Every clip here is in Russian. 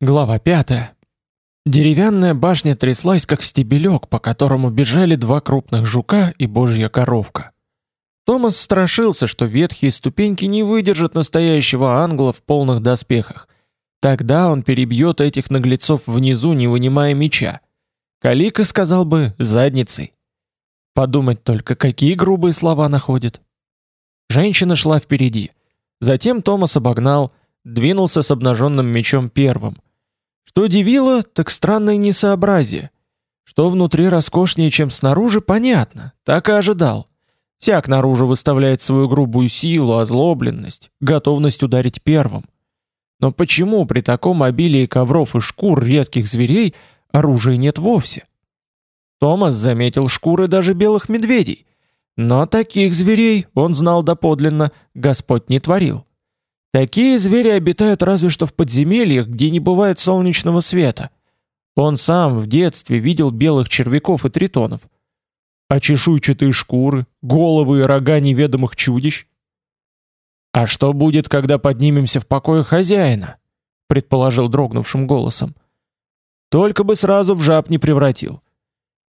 Глава 5. Деревянная башня тряслась, как стебелек, по которому бежали два крупных жука и божья коровка. Томас страшился, что ветхие ступеньки не выдержат настоящего англа в полных доспехах. Тогда он перебьет этих наглецов внизу, не вынимая меча. Калика сказал бы задницей. Подумать только, какие грубые слова находит. Женщина шла впереди. Затем Томас обогнал, двинулся с обнаженным мечом первым – что удивило, так странное несообразие. Что внутри роскошнее, чем снаружи, понятно, так и ожидал. Всяк наружу выставляет свою грубую силу, озлобленность, готовность ударить первым. Но почему при таком обилии ковров и шкур редких зверей оружия нет вовсе? Томас заметил шкуры даже белых медведей, но таких зверей, он знал доподлинно, Господь не творил. Такие звери обитают разве что в подземельях, где не бывает солнечного света. Он сам в детстве видел белых червяков и тритонов. А чешуйчатые шкуры, головы и рога неведомых чудищ? А что будет, когда поднимемся в покое хозяина? предположил дрогнувшим голосом. Только бы сразу в жаб не превратил.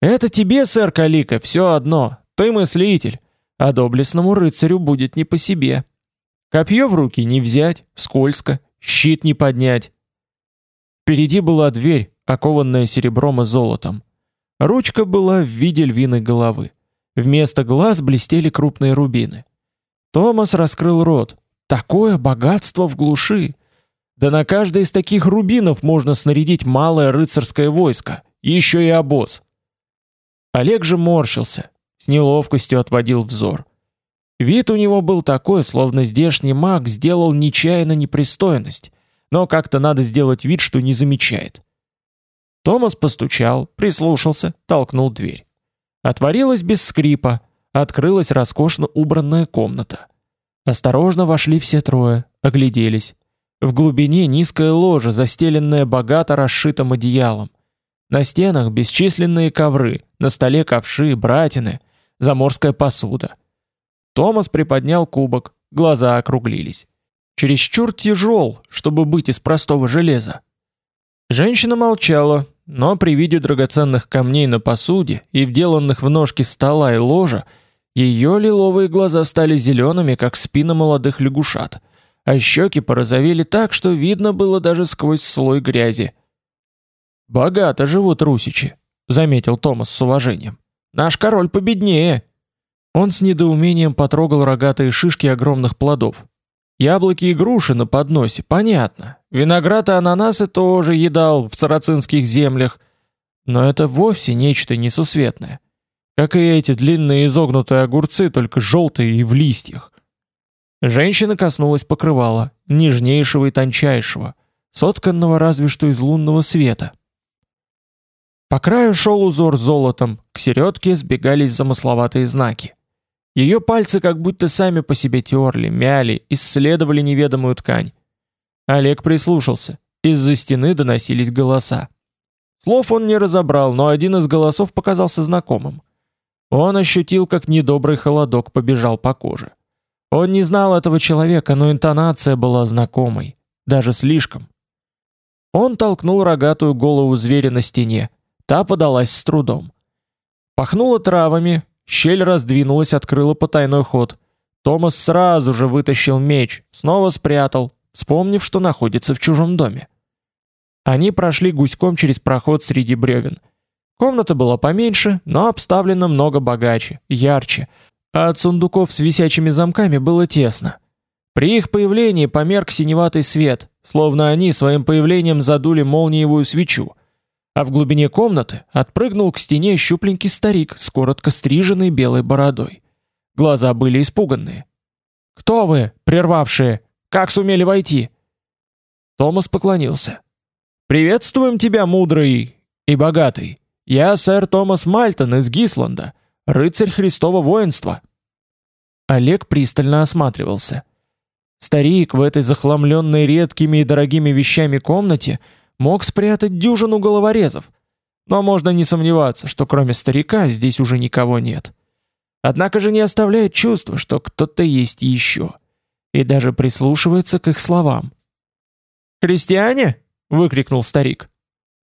Это тебе, сэр Калика, все одно. Ты мыслитель, а доблестному рыцарю будет не по себе. Копье в руки не взять, скользко, щит не поднять. Впереди была дверь, окованная серебром и золотом. Ручка была в виде львиной головы. Вместо глаз блестели крупные рубины. Томас раскрыл рот. Такое богатство в глуши. Да на каждый из таких рубинов можно снарядить малое рыцарское войско, еще и обоз. Олег же морщился, с неловкостью отводил взор. Вид у него был такой, словно здешний маг сделал нечаянно непристойность, но как-то надо сделать вид, что не замечает. Томас постучал, прислушался, толкнул дверь. Отворилась без скрипа, открылась роскошно убранная комната. Осторожно вошли все трое, огляделись. В глубине низкое ложе, застеленное богато расшитым одеялом. На стенах бесчисленные ковры, на столе ковши, братины, заморская посуда. Томас приподнял кубок, глаза округлились. Чересчур тяжел, чтобы быть из простого железа. Женщина молчала, но при виде драгоценных камней на посуде и вделанных в ножки стола и ложа, ее лиловые глаза стали зелеными, как спина молодых лягушат, а щеки порозовели так, что видно было даже сквозь слой грязи. «Богато живут русичи», — заметил Томас с уважением. «Наш король победнее». Он с недоумением потрогал рогатые шишки огромных плодов. Яблоки и груши на подносе, понятно. Виноград и ананасы тоже едал в сарацинских землях. Но это вовсе нечто несусветное. Как и эти длинные изогнутые огурцы, только желтые и в листьях. Женщина коснулась покрывала, нежнейшего и тончайшего, сотканного разве что из лунного света. По краю шел узор золотом, к середке сбегались замысловатые знаки. Ее пальцы как будто сами по себе терли, мяли, исследовали неведомую ткань. Олег прислушался. Из-за стены доносились голоса. Слов он не разобрал, но один из голосов показался знакомым. Он ощутил, как недобрый холодок побежал по коже. Он не знал этого человека, но интонация была знакомой, даже слишком. Он толкнул рогатую голову зверя на стене. Та подалась с трудом. Пахнуло травами, Щель раздвинулась, открыла потайной ход. Томас сразу же вытащил меч, снова спрятал, вспомнив, что находится в чужом доме. Они прошли гуськом через проход среди бревен. Комната была поменьше, но обставлена много богаче, ярче, а от сундуков с висячими замками было тесно. При их появлении померк синеватый свет, словно они своим появлением задули молниевую свечу, а в глубине комнаты отпрыгнул к стене щупленький старик с коротко стриженной белой бородой. Глаза были испуганные. «Кто вы, прервавшие? Как сумели войти?» Томас поклонился. «Приветствуем тебя, мудрый и богатый. Я сэр Томас Мальтон из Гисланда, рыцарь Христова воинства». Олег пристально осматривался. Старик в этой захламленной редкими и дорогими вещами комнате – мог спрятать дюжину головорезов. Но можно не сомневаться, что кроме старика здесь уже никого нет. Однако же не оставляет чувства, что кто-то есть еще. И даже прислушивается к их словам. «Христиане?» выкрикнул старик.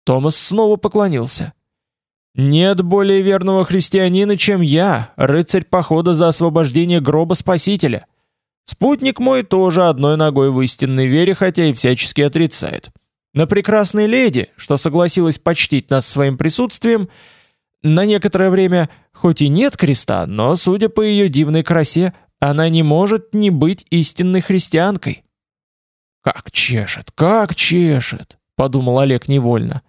Томас снова поклонился. Нет более верного христианина, чем я, рыцарь похода за освобождение гроба Спасителя. Спутник мой тоже одной ногой в истинной вере, хотя и всячески отрицает. На прекрасной леди, что согласилась почтить нас своим присутствием, на некоторое время, хоть и нет креста, но, судя по ее дивной красе, она не может не быть истинной христианкой. Как чешет, как чешет, подумал Олег невольно.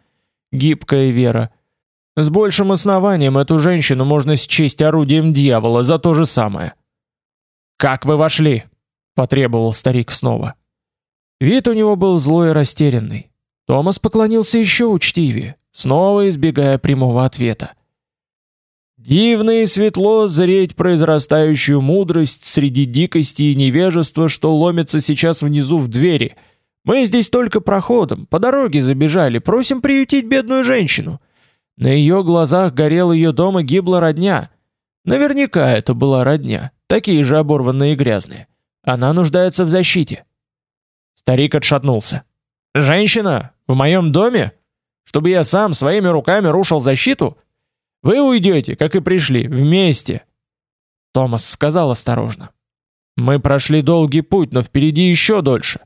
Гибкая вера. С большим основанием эту женщину можно счесть орудием дьявола за то же самое. Как вы вошли? потребовал старик снова. Вид у него был злой и растерянный. Томас поклонился еще учтивее, снова избегая прямого ответа. Дивно и светло зреть произрастающую мудрость среди дикости и невежества, что ломится сейчас внизу в двери. Мы здесь только проходом, по дороге забежали, просим приютить бедную женщину. На ее глазах горел ее дом и гибла родня. Наверняка это была родня, такие же оборванные и грязные. Она нуждается в защите. Старик отшатнулся. Женщина в моем доме, чтобы я сам своими руками рушил защиту? Вы уйдете, как и пришли, вместе. Томас сказал осторожно. Мы прошли долгий путь, но впереди еще дольше.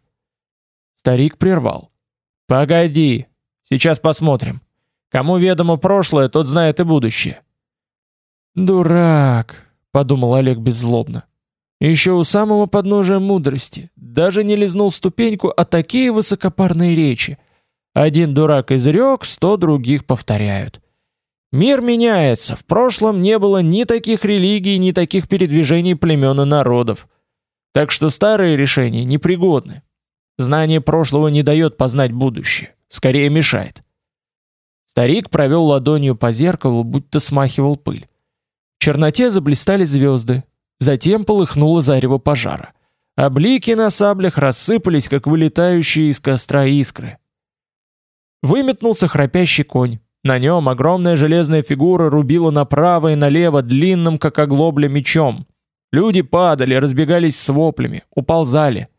Старик прервал. Погоди, сейчас посмотрим. Кому ведомо прошлое, тот знает и будущее. Дурак, подумал Олег беззлобно. Еще у самого подножия мудрости, даже не лизнул ступеньку, а такие высокопарные речи. Один дурак изрек, сто других повторяют. Мир меняется, в прошлом не было ни таких религий, ни таких передвижений племен и народов. Так что старые решения непригодны. Знание прошлого не дает познать будущее, скорее мешает. Старик провел ладонью по зеркалу, будто смахивал пыль. В черноте заблистали звезды, Затем полыхнуло зарево пожара. А блики на саблях рассыпались, как вылетающие из костра искры. Выметнулся храпящий конь. На нем огромная железная фигура рубила направо и налево длинным, как оглобля, мечом. Люди падали, разбегались с воплями, уползали.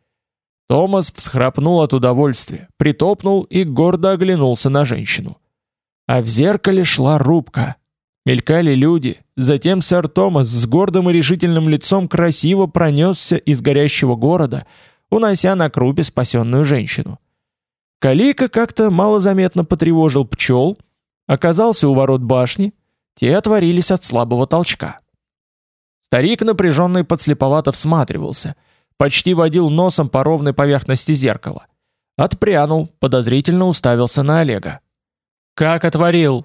Томас всхрапнул от удовольствия, притопнул и гордо оглянулся на женщину. А в зеркале шла рубка. Мелькали люди, затем сэр Томас с гордым и решительным лицом красиво пронесся из горящего города, унося на крупе спасенную женщину. Калика как-то малозаметно потревожил пчел, оказался у ворот башни, те отворились от слабого толчка. Старик напряженно и подслеповато всматривался, почти водил носом по ровной поверхности зеркала. Отпрянул, подозрительно уставился на Олега. «Как отворил?»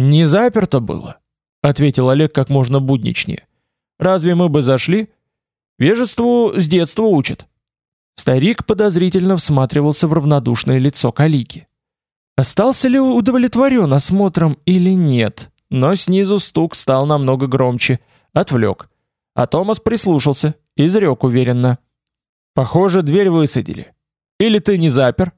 Не заперто было, ответил Олег как можно будничнее. Разве мы бы зашли? Вежеству с детства учат. Старик подозрительно всматривался в равнодушное лицо Калики. Остался ли удовлетворен осмотром или нет? Но снизу стук стал намного громче, отвлек. А Томас прислушался, изрек уверенно: "Похоже, дверь высадили. Или ты не запер?"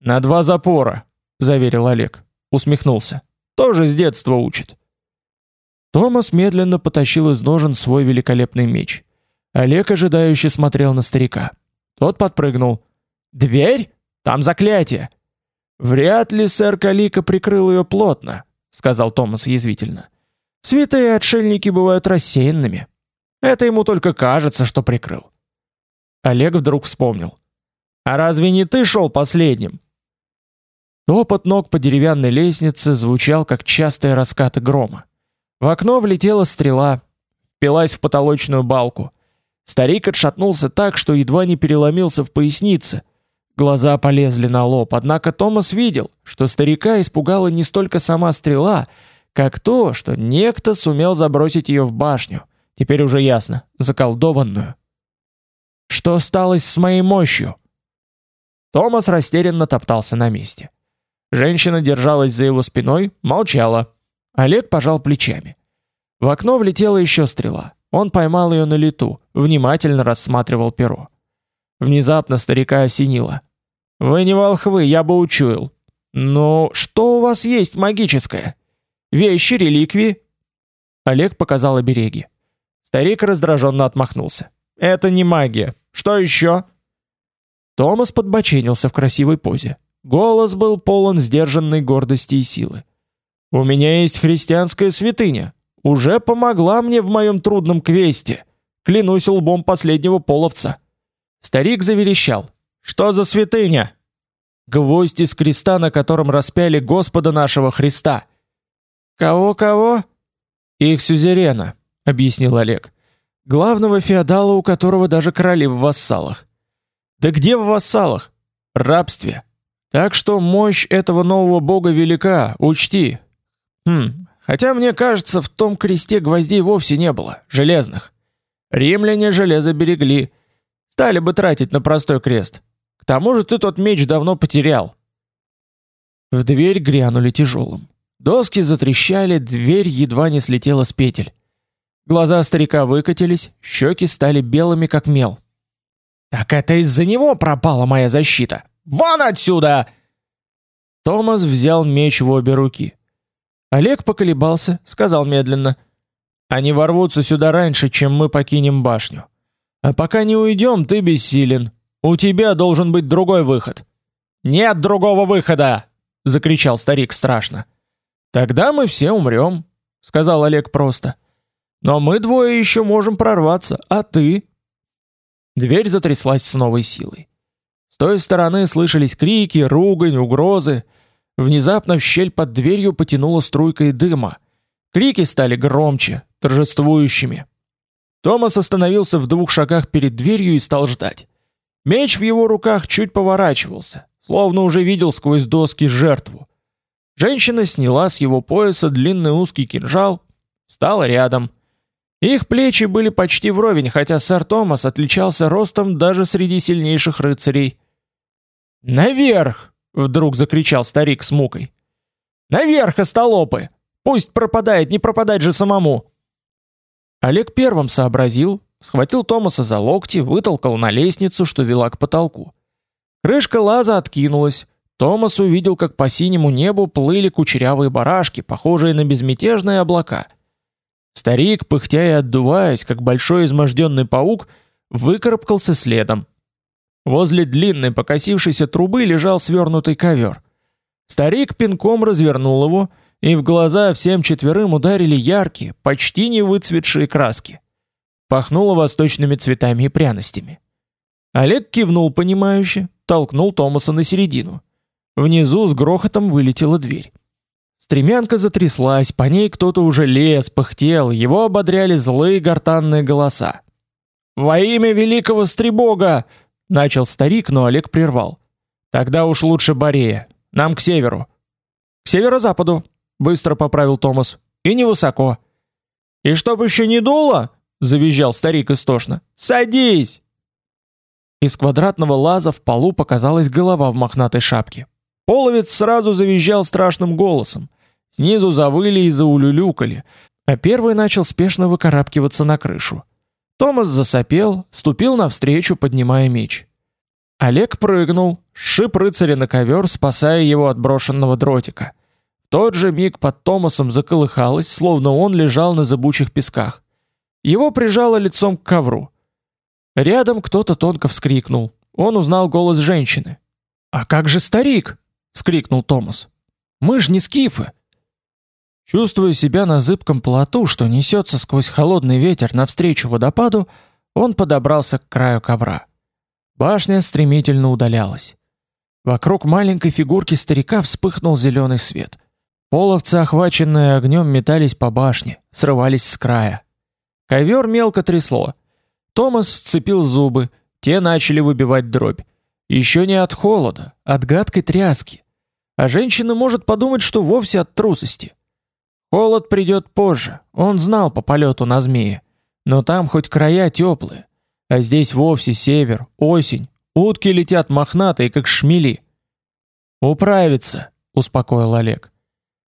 "На два запора", заверил Олег, усмехнулся. Тоже с детства учит. Томас медленно потащил из ножен свой великолепный меч. Олег ожидающе смотрел на старика. Тот подпрыгнул. «Дверь? Там заклятие!» «Вряд ли сэр Калика прикрыл ее плотно», — сказал Томас язвительно. «Святые отшельники бывают рассеянными. Это ему только кажется, что прикрыл». Олег вдруг вспомнил. «А разве не ты шел последним?» Топот ног по деревянной лестнице звучал, как частые раскаты грома. В окно влетела стрела, впилась в потолочную балку. Старик отшатнулся так, что едва не переломился в пояснице. Глаза полезли на лоб, однако Томас видел, что старика испугала не столько сама стрела, как то, что некто сумел забросить ее в башню. Теперь уже ясно, заколдованную. Что стало с моей мощью? Томас растерянно топтался на месте. Женщина держалась за его спиной, молчала. Олег пожал плечами. В окно влетела еще стрела. Он поймал ее на лету, внимательно рассматривал перо. Внезапно старика осенило. «Вы не волхвы, я бы учуял. Ну, что у вас есть магическое? Вещи, реликвии?» Олег показал обереги. Старик раздраженно отмахнулся. «Это не магия. Что еще?» Томас подбоченился в красивой позе. Голос был полон сдержанной гордости и силы. «У меня есть христианская святыня. Уже помогла мне в моем трудном квесте. Клянусь лбом последнего половца». Старик заверещал. «Что за святыня?» «Гвоздь из креста, на котором распяли Господа нашего Христа». «Кого-кого?» «Их сюзерена», — объяснил Олег. «Главного феодала, у которого даже короли в вассалах». «Да где в вассалах?» «Рабстве. Так что мощь этого нового бога велика, учти. Хм, хотя мне кажется, в том кресте гвоздей вовсе не было, железных. Римляне железо берегли. Стали бы тратить на простой крест. К тому же ты тот меч давно потерял. В дверь грянули тяжелым. Доски затрещали, дверь едва не слетела с петель. Глаза старика выкатились, щеки стали белыми как мел. Так это из-за него пропала моя защита. Вон отсюда!» Томас взял меч в обе руки. Олег поколебался, сказал медленно. «Они ворвутся сюда раньше, чем мы покинем башню. А пока не уйдем, ты бессилен. У тебя должен быть другой выход». «Нет другого выхода!» — закричал старик страшно. «Тогда мы все умрем», — сказал Олег просто. «Но мы двое еще можем прорваться, а ты?» Дверь затряслась с новой силой той стороны слышались крики, ругань, угрозы. Внезапно в щель под дверью потянуло струйкой дыма. Крики стали громче, торжествующими. Томас остановился в двух шагах перед дверью и стал ждать. Меч в его руках чуть поворачивался, словно уже видел сквозь доски жертву. Женщина сняла с его пояса длинный узкий кинжал, стала рядом. Их плечи были почти вровень, хотя сэр Томас отличался ростом даже среди сильнейших рыцарей. «Наверх!» — вдруг закричал старик с мукой. «Наверх, остолопы! Пусть пропадает, не пропадать же самому!» Олег первым сообразил, схватил Томаса за локти, вытолкал на лестницу, что вела к потолку. Крышка лаза откинулась. Томас увидел, как по синему небу плыли кучерявые барашки, похожие на безмятежные облака. Старик, пыхтя и отдуваясь, как большой изможденный паук, выкарабкался следом. Возле длинной покосившейся трубы лежал свернутый ковер. Старик пинком развернул его, и в глаза всем четверым ударили яркие, почти не выцветшие краски. Пахнуло восточными цветами и пряностями. Олег кивнул понимающе, толкнул Томаса на середину. Внизу с грохотом вылетела дверь. Стремянка затряслась, по ней кто-то уже лез, пыхтел, его ободряли злые гортанные голоса. «Во имя великого Стребога! Начал старик, но Олег прервал. Тогда уж лучше Борея. Нам к северу. К северо-западу, быстро поправил Томас. И невысоко. И чтоб еще не дуло, завизжал старик истошно. Садись. Из квадратного лаза в полу показалась голова в мохнатой шапке. Половец сразу завизжал страшным голосом. Снизу завыли и заулюлюкали, а первый начал спешно выкарабкиваться на крышу. Томас засопел, ступил навстречу, поднимая меч. Олег прыгнул, шип рыцаря на ковер, спасая его от брошенного дротика. В тот же миг под Томасом заколыхалось, словно он лежал на зыбучих песках. Его прижало лицом к ковру. Рядом кто-то тонко вскрикнул. Он узнал голос женщины. «А как же старик?» — вскрикнул Томас. «Мы ж не скифы!» Чувствуя себя на зыбком плоту, что несется сквозь холодный ветер навстречу водопаду, он подобрался к краю ковра. Башня стремительно удалялась. Вокруг маленькой фигурки старика вспыхнул зеленый свет. Половцы, охваченные огнем, метались по башне, срывались с края. Ковер мелко трясло. Томас сцепил зубы, те начали выбивать дробь. Еще не от холода, от гадкой тряски. А женщина может подумать, что вовсе от трусости. Холод придет позже, он знал по полету на змее. Но там хоть края теплые, а здесь вовсе север, осень, утки летят мохнатые, как шмели. «Управится», — успокоил Олег.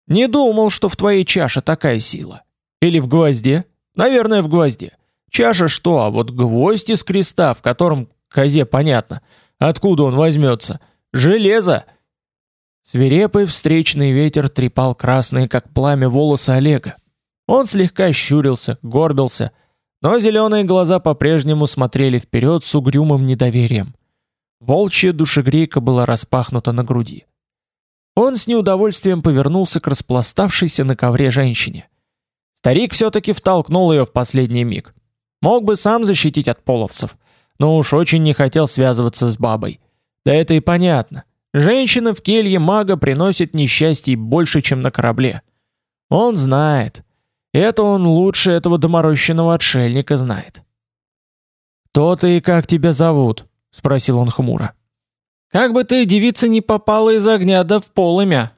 «Не думал, что в твоей чаше такая сила. Или в гвозде? Наверное, в гвозде. Чаша что, а вот гвоздь из креста, в котором козе понятно, откуда он возьмется. Железо!» Свирепый встречный ветер трепал красные, как пламя, волосы Олега. Он слегка щурился, горбился, но зеленые глаза по-прежнему смотрели вперед с угрюмым недоверием. Волчья душегрейка была распахнута на груди. Он с неудовольствием повернулся к распластавшейся на ковре женщине. Старик все-таки втолкнул ее в последний миг. Мог бы сам защитить от половцев, но уж очень не хотел связываться с бабой. Да это и понятно. Женщина в келье мага приносит несчастье больше, чем на корабле. Он знает. Это он лучше этого доморощенного отшельника знает. «Кто ты и как тебя зовут?» — спросил он хмуро. «Как бы ты, девица, не попала из огня да в полымя!»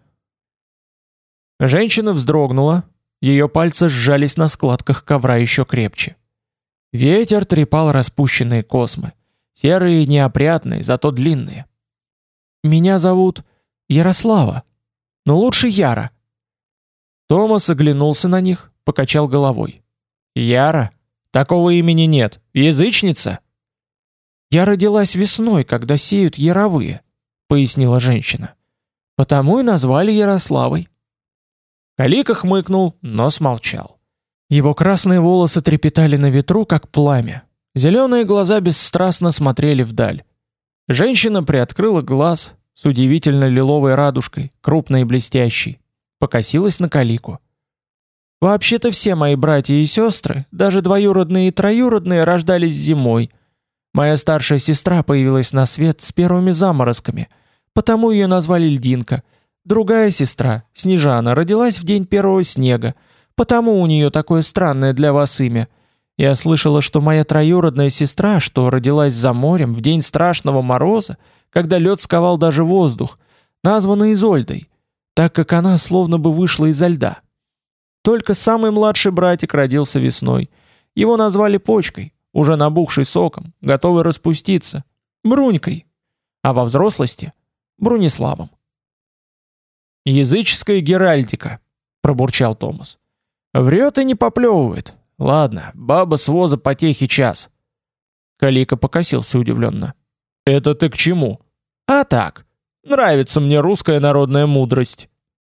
Женщина вздрогнула, ее пальцы сжались на складках ковра еще крепче. Ветер трепал распущенные космы, серые и неопрятные, зато длинные. «Меня зовут Ярослава, но лучше Яра». Томас оглянулся на них, покачал головой. «Яра? Такого имени нет. Язычница?» «Я родилась весной, когда сеют яровые», — пояснила женщина. «Потому и назвали Ярославой». Калика хмыкнул, но смолчал. Его красные волосы трепетали на ветру, как пламя. Зеленые глаза бесстрастно смотрели вдаль. Женщина приоткрыла глаз с удивительно лиловой радужкой, крупной и блестящей, покосилась на Калику. Вообще-то все мои братья и сестры, даже двоюродные и троюродные, рождались зимой. Моя старшая сестра появилась на свет с первыми заморозками, потому ее назвали Льдинка. Другая сестра, Снежана, родилась в день первого снега, потому у нее такое странное для вас имя. Я слышала, что моя троюродная сестра, что родилась за морем в день страшного мороза, когда лед сковал даже воздух, названа Изольдой, так как она словно бы вышла изо льда. Только самый младший братик родился весной. Его назвали почкой, уже набухшей соком, готовой распуститься, Брунькой, а во взрослости — Бруниславом. «Языческая геральдика», — пробурчал Томас. «Врет и не поплевывает. Ладно, баба с воза потехи час». Калика покосился удивленно. «Это ты к чему?» «А так, нравится мне русская народная мудрость».